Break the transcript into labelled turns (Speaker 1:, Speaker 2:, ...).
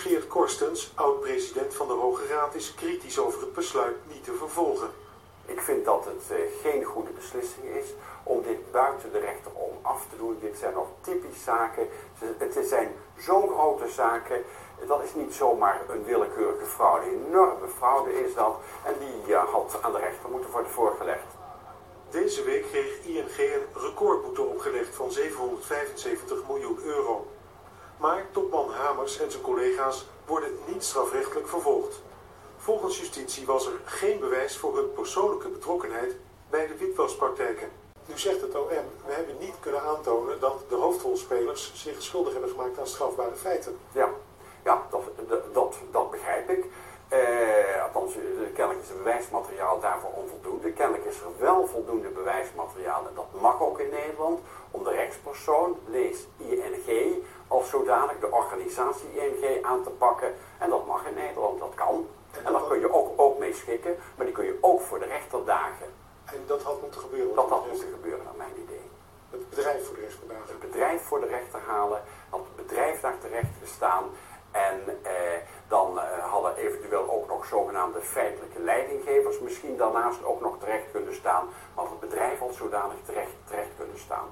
Speaker 1: Geert Korstens, oud-president van de Hoge Raad, is kritisch over het besluit niet te vervolgen.
Speaker 2: Ik vind dat het uh, geen goede beslissing is om dit buiten de rechter om af te doen. Dit zijn nog typisch zaken. Het zijn zo'n grote zaken. Dat is niet zomaar een willekeurige fraude. Een enorme fraude is dat. En die uh, had aan de rechter moeten worden voorgelegd.
Speaker 1: Deze week kreeg ING een recordboete opgelegd van 775 miljoen euro. Maar topman En zijn collega's worden niet strafrechtelijk vervolgd. Volgens justitie was er geen bewijs voor hun persoonlijke betrokkenheid bij de witwaspraktijken. Nu zegt het OM, we hebben niet kunnen aantonen dat de hoofdrolspelers zich schuldig hebben gemaakt aan strafbare feiten.
Speaker 2: Ja, ja dat, dat, dat begrijp ik. Eh, althans, kennelijk is het bewijsmateriaal daarvoor onvoldoende. Kennelijk is er wel voldoende bewijsmateriaal en dat mag ook in Nederland om de rechtspersoon, lees ING, als zodanig de organisatie ING aan te pakken. En dat mag in Nederland, dat kan. En daar kun je ook, ook mee schikken, maar die kun je ook voor de rechter dagen.
Speaker 1: En dat had moeten gebeuren?
Speaker 2: Dat had moeten gebeuren, naar mijn idee.
Speaker 1: Het bedrijf voor de rechter dagen?
Speaker 2: Het bedrijf voor de rechter halen, had het bedrijf daar terecht gestaan. En eh, dan eh, hadden eventueel ook nog zogenaamde feitelijke leidinggevers misschien daarnaast ook nog terecht kunnen staan. Maar het bedrijf had zodanig terecht, terecht kunnen staan.